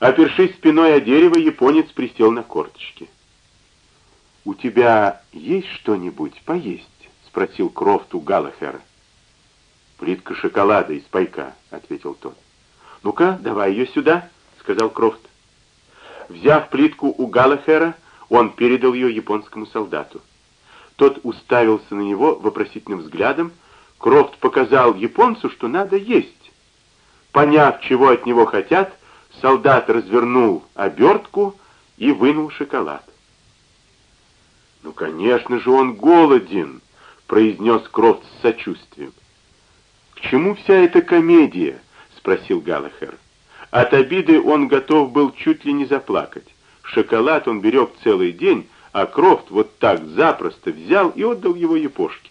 Опершись спиной о дерево, японец присел на корточки. «У тебя есть что-нибудь поесть?» — спросил Крофт у Галлахера. «Плитка шоколада из пайка», — ответил тот. «Ну-ка, давай ее сюда», — сказал Крофт. Взяв плитку у Галлахера, он передал ее японскому солдату. Тот уставился на него вопросительным взглядом. Крофт показал японцу, что надо есть. Поняв, чего от него хотят, солдат развернул обертку и вынул шоколад. «Ну, конечно же, он голоден», — произнес Крофт с сочувствием. «К чему вся эта комедия?» — спросил Галлахер. От обиды он готов был чуть ли не заплакать. Шоколад он берег целый день, а Крофт вот так запросто взял и отдал его епошке.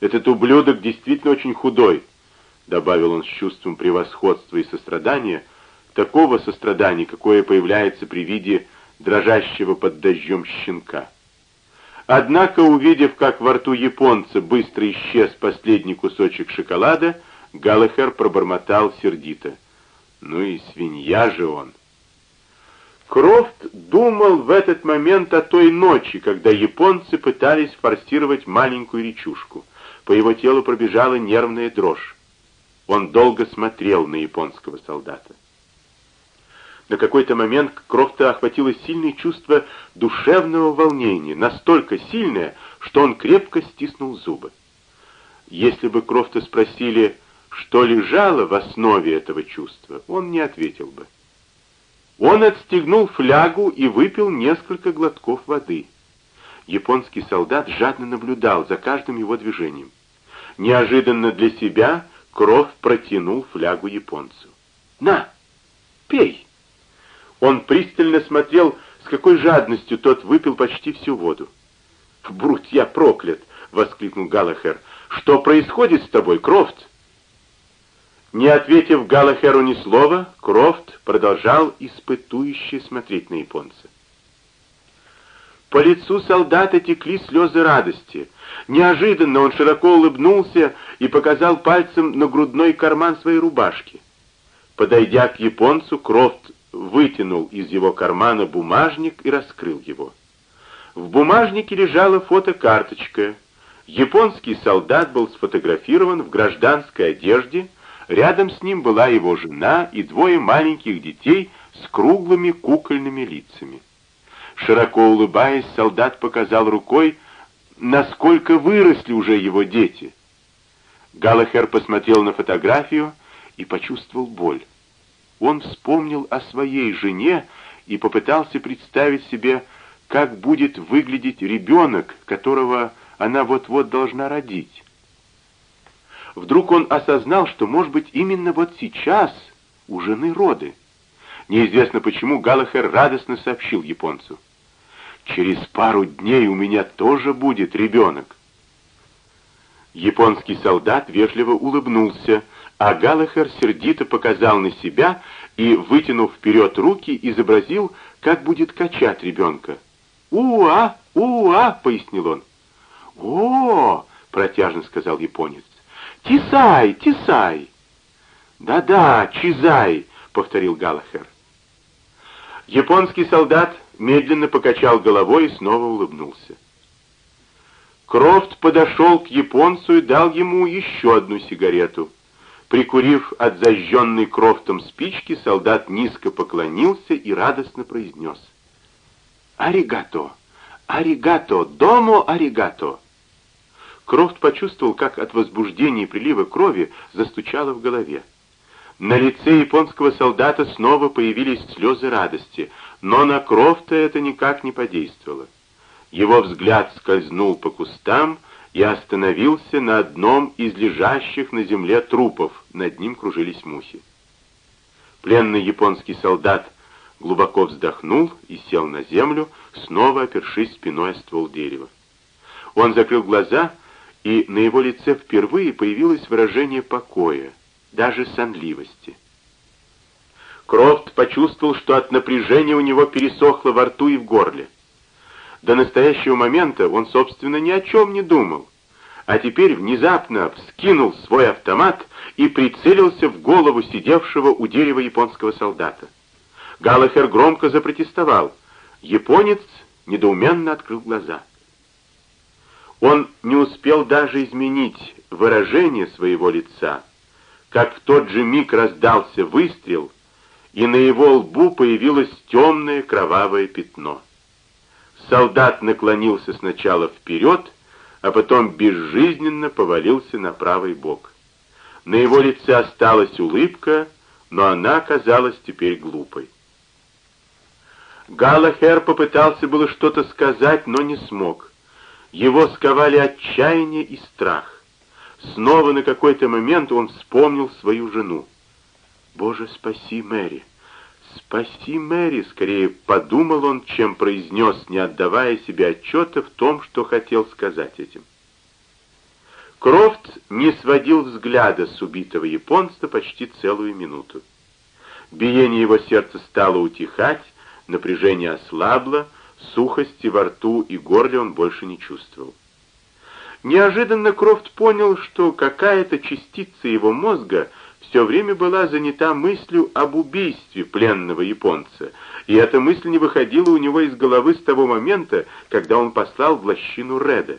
«Этот ублюдок действительно очень худой», — добавил он с чувством превосходства и сострадания, такого сострадания, какое появляется при виде дрожащего под дождем щенка. Однако, увидев, как во рту японца быстро исчез последний кусочек шоколада, Галлахер пробормотал сердито. «Ну и свинья же он!» Крофт думал в этот момент о той ночи, когда японцы пытались форсировать маленькую речушку. По его телу пробежала нервная дрожь. Он долго смотрел на японского солдата. На какой-то момент Крофта охватило сильное чувство душевного волнения, настолько сильное, что он крепко стиснул зубы. Если бы Крофта спросили, что лежало в основе этого чувства, он не ответил бы. Он отстегнул флягу и выпил несколько глотков воды. Японский солдат жадно наблюдал за каждым его движением. Неожиданно для себя Крофт протянул флягу японцу. «На, пей!» Он пристально смотрел, с какой жадностью тот выпил почти всю воду. «Бруть, я проклят!» — воскликнул Галахер. «Что происходит с тобой, Крофт?» Не ответив Галахеру ни слова, Крофт продолжал испытующе смотреть на японца. По лицу солдата текли слезы радости. Неожиданно он широко улыбнулся и показал пальцем на грудной карман своей рубашки. Подойдя к японцу, Крофт вытянул из его кармана бумажник и раскрыл его. В бумажнике лежала фотокарточка. Японский солдат был сфотографирован в гражданской одежде, рядом с ним была его жена и двое маленьких детей с круглыми кукольными лицами. Широко улыбаясь, солдат показал рукой, насколько выросли уже его дети. Галахер посмотрел на фотографию и почувствовал боль он вспомнил о своей жене и попытался представить себе, как будет выглядеть ребенок, которого она вот-вот должна родить. Вдруг он осознал, что, может быть, именно вот сейчас у жены роды. Неизвестно почему Галахер радостно сообщил японцу. «Через пару дней у меня тоже будет ребенок». Японский солдат вежливо улыбнулся, а Галахер сердито показал на себя и, вытянув вперед руки, изобразил, как будет качать ребенка. «У-а! У-а!» — пояснил он. «О!» — протяжно сказал японец. «Тисай! Тисай!» «Да-да, Чизай!» — повторил Галахер. Японский солдат медленно покачал головой и снова улыбнулся. Крофт подошел к японцу и дал ему еще одну сигарету. Прикурив от зажженной Крофтом спички, солдат низко поклонился и радостно произнес. «Аригато! Аригато! Домо аригато!» Крофт почувствовал, как от возбуждения и прилива крови застучало в голове. На лице японского солдата снова появились слезы радости, но на Крофта это никак не подействовало. Его взгляд скользнул по кустам, и остановился на одном из лежащих на земле трупов. Над ним кружились мухи. Пленный японский солдат глубоко вздохнул и сел на землю, снова опершись спиной о ствол дерева. Он закрыл глаза, и на его лице впервые появилось выражение покоя, даже сонливости. Крофт почувствовал, что от напряжения у него пересохло во рту и в горле. До настоящего момента он, собственно, ни о чем не думал, а теперь внезапно вскинул свой автомат и прицелился в голову сидевшего у дерева японского солдата. Галлахер громко запротестовал. Японец недоуменно открыл глаза. Он не успел даже изменить выражение своего лица, как в тот же миг раздался выстрел, и на его лбу появилось темное кровавое пятно. Солдат наклонился сначала вперед, а потом безжизненно повалился на правый бок. На его лице осталась улыбка, но она казалась теперь глупой. Галахер попытался было что-то сказать, но не смог. Его сковали отчаяние и страх. Снова на какой-то момент он вспомнил свою жену. «Боже, спаси Мэри! Спаси Мэри!» Скорее подумал он, чем произнес, не отдавая себе отчета в том, что хотел сказать этим. Крофт не сводил взгляда с убитого японца почти целую минуту. Биение его сердца стало утихать, напряжение ослабло, сухости во рту и горле он больше не чувствовал. Неожиданно Крофт понял, что какая-то частица его мозга все время была занята мыслью об убийстве пленного японца, и эта мысль не выходила у него из головы с того момента, когда он послал в лощину Реда.